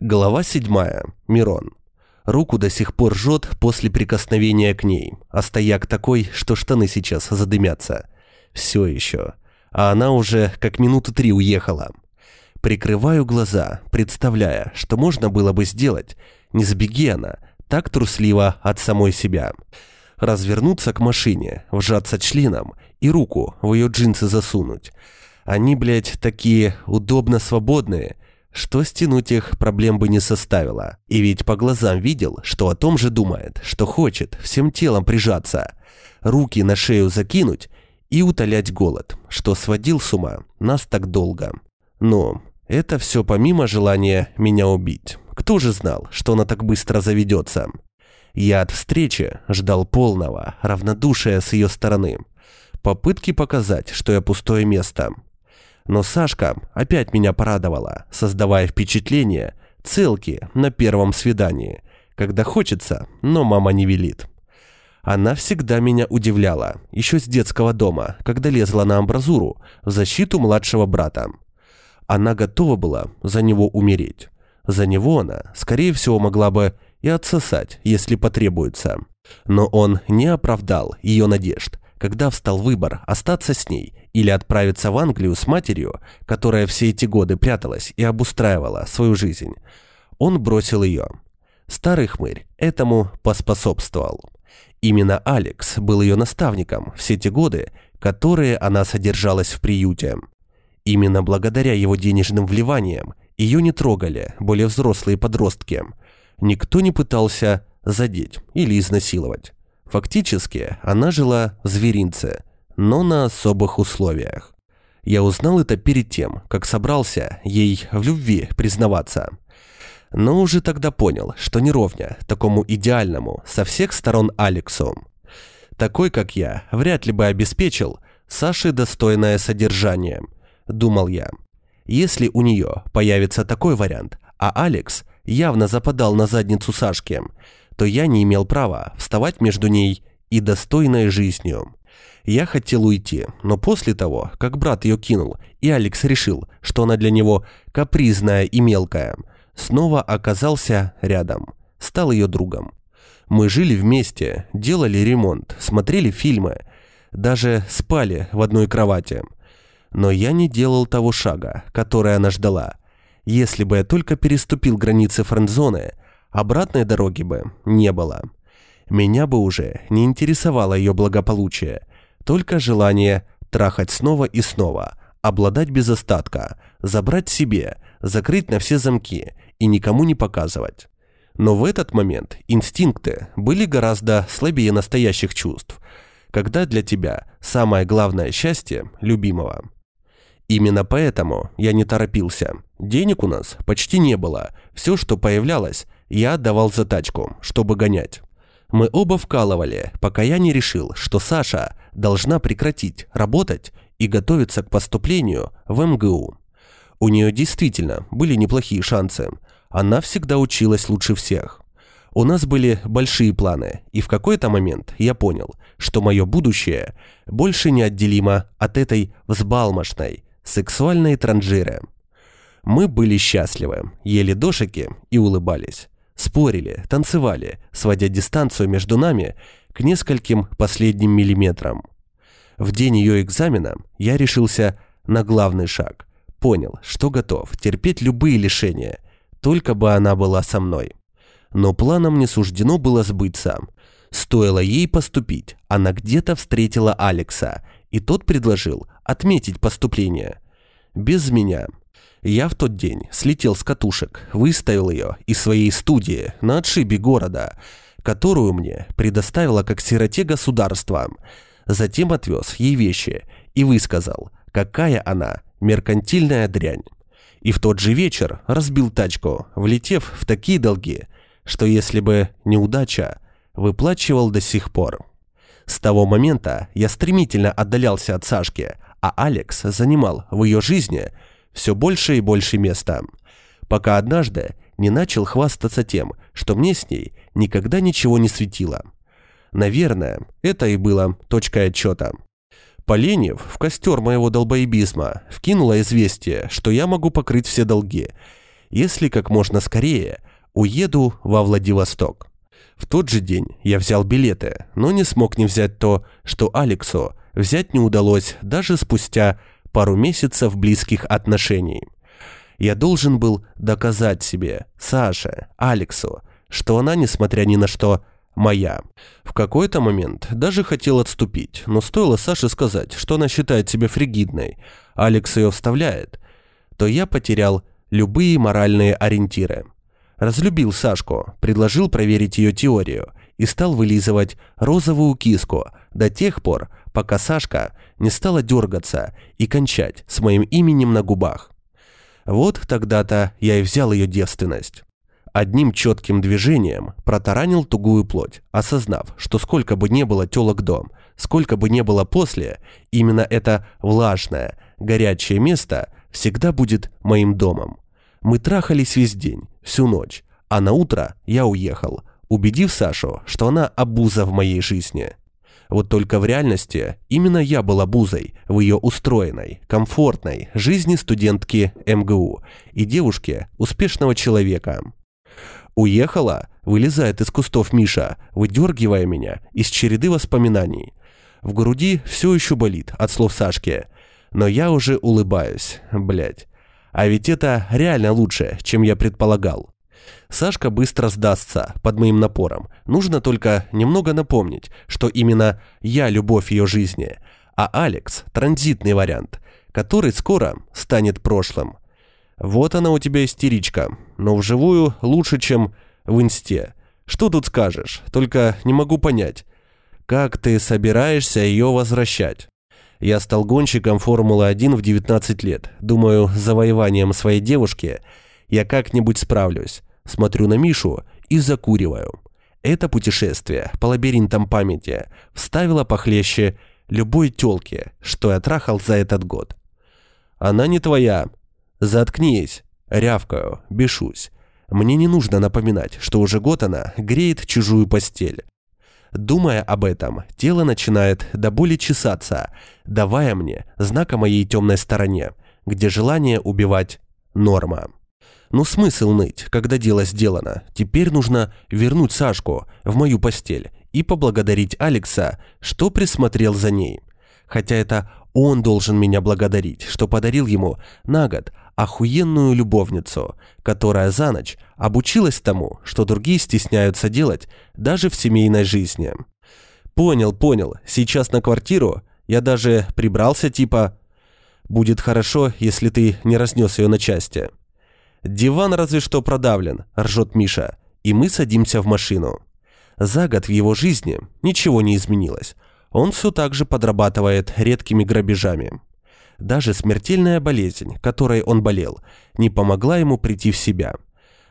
Глава 7. Мирон. Руку до сих пор жжет после прикосновения к ней, а стояк такой, что штаны сейчас задымятся. Все еще. А она уже как минуты три уехала. Прикрываю глаза, представляя, что можно было бы сделать, не сбеги она, так трусливо от самой себя. Развернуться к машине, вжаться членом и руку в ее джинсы засунуть. Они, блядь, такие удобно свободные – что стянуть их проблем бы не составило. И ведь по глазам видел, что о том же думает, что хочет всем телом прижаться, руки на шею закинуть и утолять голод, что сводил с ума нас так долго. Но это все помимо желания меня убить. Кто же знал, что она так быстро заведется? Я от встречи ждал полного равнодушия с ее стороны. Попытки показать, что я пустое место – но Сашка опять меня порадовала, создавая впечатление целки на первом свидании, когда хочется, но мама не велит. Она всегда меня удивляла, еще с детского дома, когда лезла на амбразуру в защиту младшего брата. Она готова была за него умереть. За него она, скорее всего, могла бы и отсосать, если потребуется. Но он не оправдал ее надежд, когда встал выбор остаться с ней или отправиться в Англию с матерью, которая все эти годы пряталась и обустраивала свою жизнь, он бросил ее. Старый хмырь этому поспособствовал. Именно Алекс был ее наставником все те годы, которые она содержалась в приюте. Именно благодаря его денежным вливаниям ее не трогали более взрослые подростки. Никто не пытался задеть или изнасиловать. Фактически, она жила в зверинце, но на особых условиях. Я узнал это перед тем, как собрался ей в любви признаваться. Но уже тогда понял, что не ровня такому идеальному со всех сторон Алексу. Такой, как я, вряд ли бы обеспечил Саше достойное содержание, думал я. Если у нее появится такой вариант, а Алекс явно западал на задницу Сашки, то я не имел права вставать между ней и достойной жизнью. Я хотел уйти, но после того, как брат ее кинул, и Алекс решил, что она для него капризная и мелкая, снова оказался рядом, стал ее другом. Мы жили вместе, делали ремонт, смотрели фильмы, даже спали в одной кровати. Но я не делал того шага, который она ждала. Если бы я только переступил границы френдзоны – Обратной дороги бы не было. Меня бы уже не интересовало ее благополучие, только желание трахать снова и снова, обладать без остатка, забрать себе, закрыть на все замки и никому не показывать. Но в этот момент инстинкты были гораздо слабее настоящих чувств, когда для тебя самое главное счастье – любимого. Именно поэтому я не торопился. Денег у нас почти не было, все, что появлялось – я отдавал за тачку, чтобы гонять. Мы оба вкалывали, пока я не решил, что Саша должна прекратить работать и готовиться к поступлению в МГУ. У нее действительно были неплохие шансы. Она всегда училась лучше всех. У нас были большие планы, и в какой-то момент я понял, что мое будущее больше неотделимо от этой взбалмошной, сексуальной транжиры. Мы были счастливы, ели дошики и улыбались. Спорили, танцевали, сводя дистанцию между нами к нескольким последним миллиметрам. В день ее экзамена я решился на главный шаг. Понял, что готов терпеть любые лишения, только бы она была со мной. Но планам не суждено было сбыться. Стоило ей поступить, она где-то встретила Алекса, и тот предложил отметить поступление. Без меня, я в тот день слетел с катушек, выставил ее из своей студии на отшибе города, которую мне предоставило как сироте государство. Затем отвез ей вещи и высказал, какая она меркантильная дрянь. И в тот же вечер разбил тачку, влетев в такие долги, что если бы неудача, выплачивал до сих пор. С того момента я стремительно отдалялся от Сашки, а Алекс занимал в ее жизни – все больше и больше места, пока однажды не начал хвастаться тем, что мне с ней никогда ничего не светило. Наверное, это и было точкой отчета. Поленев в костер моего долбоебизма вкинула известие, что я могу покрыть все долги, если как можно скорее уеду во Владивосток. В тот же день я взял билеты, но не смог не взять то, что Алексу взять не удалось даже спустя пару месяцев близких отношений. Я должен был доказать себе, Саше, Алексу, что она, несмотря ни на что, моя. В какой-то момент даже хотел отступить, но стоило Саше сказать, что она считает себя фригидной, Алекс ее вставляет, то я потерял любые моральные ориентиры. Разлюбил Сашку, предложил проверить ее теорию и стал вылизывать розовую киску до тех пор, пока Сашка не стала дергаться и кончать с моим именем на губах. Вот тогда-то я и взял ее девственность. Одним четким движением протаранил тугую плоть, осознав, что сколько бы не было телок дом, сколько бы не было после, именно это влажное, горячее место всегда будет моим домом. Мы трахались весь день, всю ночь, а на утро я уехал, убедив Сашу, что она обуза в моей жизни. Вот только в реальности именно я был обузой в ее устроенной, комфортной жизни студентки МГУ и девушки успешного человека. Уехала, вылезает из кустов Миша, выдергивая меня из череды воспоминаний. В груди все еще болит от слов Сашки, но я уже улыбаюсь, блять. А ведь это реально лучше, чем я предполагал. Сашка быстро сдастся под моим напором. Нужно только немного напомнить, что именно я любовь ее жизни, а Алекс – транзитный вариант, который скоро станет прошлым. Вот она у тебя истеричка, но вживую лучше, чем в инсте. Что тут скажешь? Только не могу понять, как ты собираешься ее возвращать? Я стал гонщиком Формулы-1 в 19 лет. Думаю, с завоеванием своей девушки я как-нибудь справлюсь. Смотрю на Мишу и закуриваю. Это путешествие по лабиринтам памяти вставило похлеще любой тёлки, что я трахал за этот год. Она не твоя, «Заткнись!» Рявкаю, бешусь. Мне не нужно напоминать, что уже год она греет чужую постель. Думая об этом, тело начинает до боли чесаться, давая мне знак о моей темной стороне, где желание убивать – норма. Ну смысл ныть, когда дело сделано. Теперь нужно вернуть Сашку в мою постель и поблагодарить Алекса, что присмотрел за ней. Хотя это он должен меня благодарить, что подарил ему на год охуенную любовницу, которая за ночь обучилась тому, что другие стесняются делать даже в семейной жизни. Понял, понял, сейчас на квартиру я даже прибрался типа «Будет хорошо, если ты не разнес ее на части». «Диван разве что продавлен», – ржет Миша, и мы садимся в машину. За год в его жизни ничего не изменилось. Он все так же подрабатывает редкими грабежами. Даже смертельная болезнь, которой он болел, не помогла ему прийти в себя.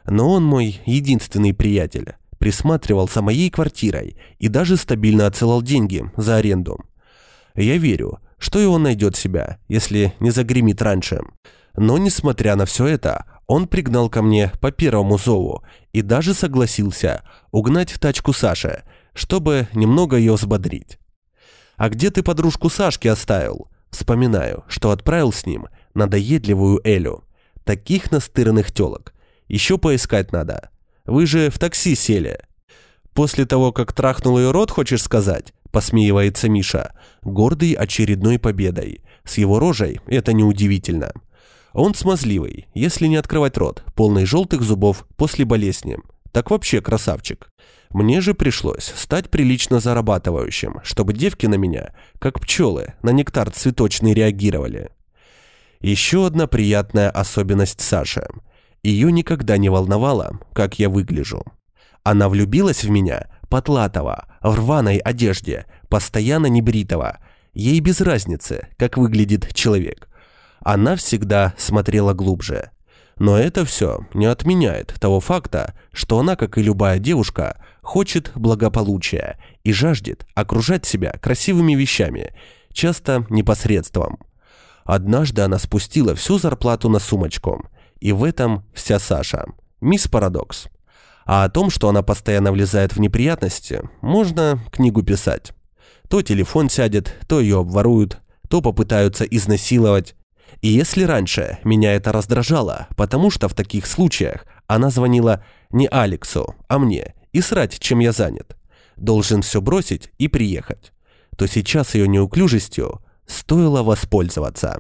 Но он мой единственный приятель, присматривал за моей квартирой и даже стабильно отсылал деньги за аренду. Я верю, что и он найдет себя, если не загремит раньше. Но, несмотря на все это, он пригнал ко мне по первому зову и даже согласился угнать тачку Саши, чтобы немного ее взбодрить. «А где ты подружку Сашки оставил?» Вспоминаю, что отправил с ним надоедливую Элю. Таких настырных телок. Еще поискать надо. Вы же в такси сели. После того, как трахнул ее рот, хочешь сказать? Посмеивается Миша, гордый очередной победой. С его рожей это неудивительно. Он смазливый, если не открывать рот, полный желтых зубов после болезни. Так вообще красавчик. Мне же пришлось стать прилично зарабатывающим, чтобы девки на меня, как пчелы, на нектар цветочный реагировали. Еще одна приятная особенность Саши. Ее никогда не волновало, как я выгляжу. Она влюбилась в меня, потлатого, в рваной одежде, постоянно небритого. Ей без разницы, как выглядит человек. Она всегда смотрела глубже. Но это все не отменяет того факта, что она, как и любая девушка, хочет благополучия и жаждет окружать себя красивыми вещами, часто непосредством. Однажды она спустила всю зарплату на сумочку, и в этом вся Саша. Мисс Парадокс. А о том, что она постоянно влезает в неприятности, можно книгу писать. То телефон сядет, то ее обворуют, то попытаются изнасиловать. И если раньше меня это раздражало, потому что в таких случаях она звонила не Алексу, а мне, и срать, чем я занят, должен все бросить и приехать, то сейчас ее неуклюжестью стоило воспользоваться.